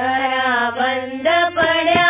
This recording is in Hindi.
घरा बंद पड़ा।